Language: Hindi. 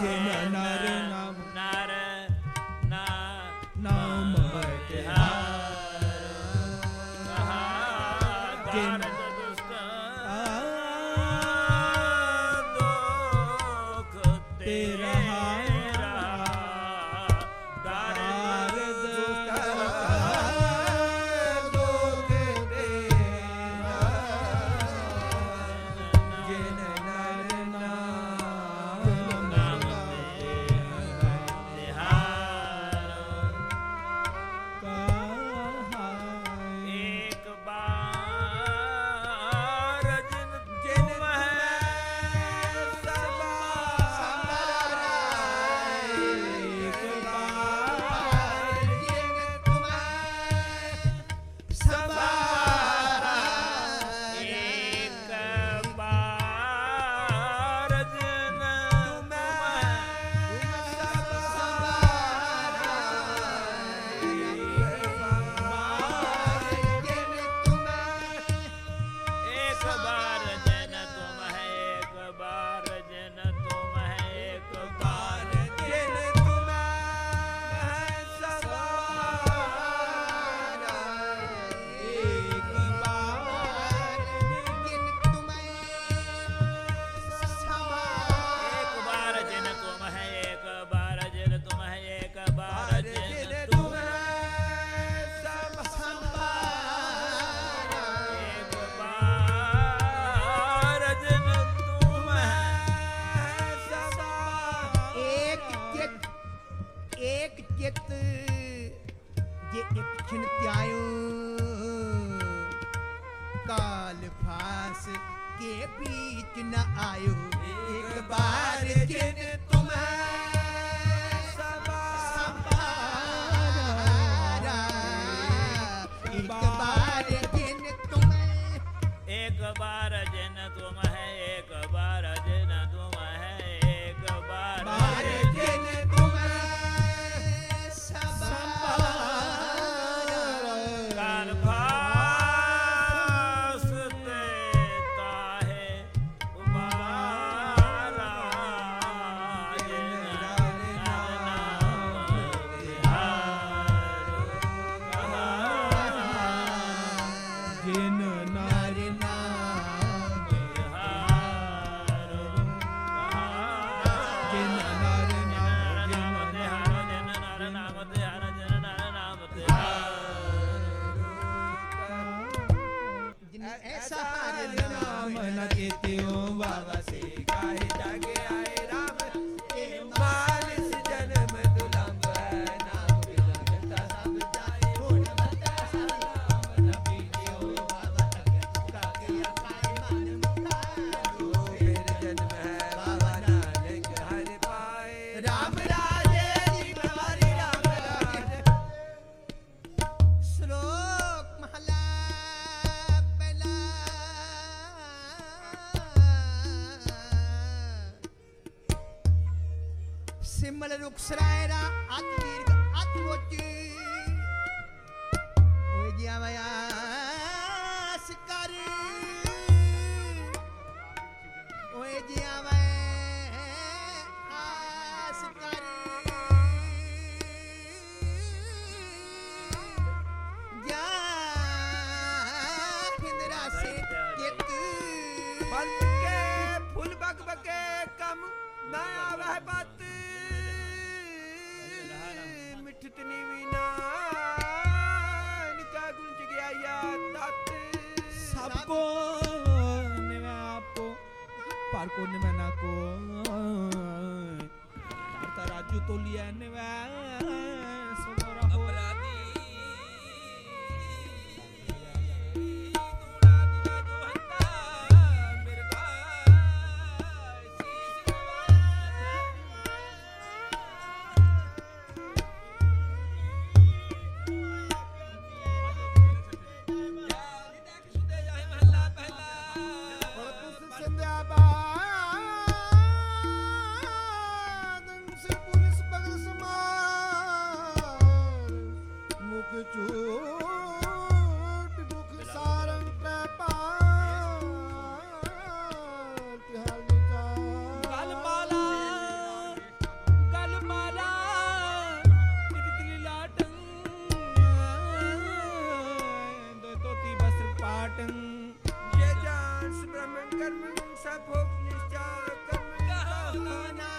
ਜਿਨ ਨਰ ਨਰ ਨਾਮ ਤਿਹਾਰ ਜਿਨ ਦੁਸ਼ਟ कठिन त्यायो। काल फास के बीच न आयो। एक बार जिन तुम्हें एक बार जिन तुम्हें sa na na na na na රුක්ෂරායන අත් දීර්ඝ අත් මොටි ඔය ජීවයස් කරි ඔය ජීවයස් කරි යා හින්දරාසේ යෙත් बन के फूल बक बके कम ना आवे बात ਕਥਿਤ ਨੀਵੀਨਾ ਨਿਕਾ ਗੁੰਜ ਗਿਆ ਯਾ ਤਤ ਸਭ ਕੋ ਆਪੋ ਪਰ ਕੋ ਨਿਵੈ ਨਾ ਕੋ ਤਾਰਾ ਰਾਜੂ ਤੋਲੀਐ ਨਿਵੈ no, no, no.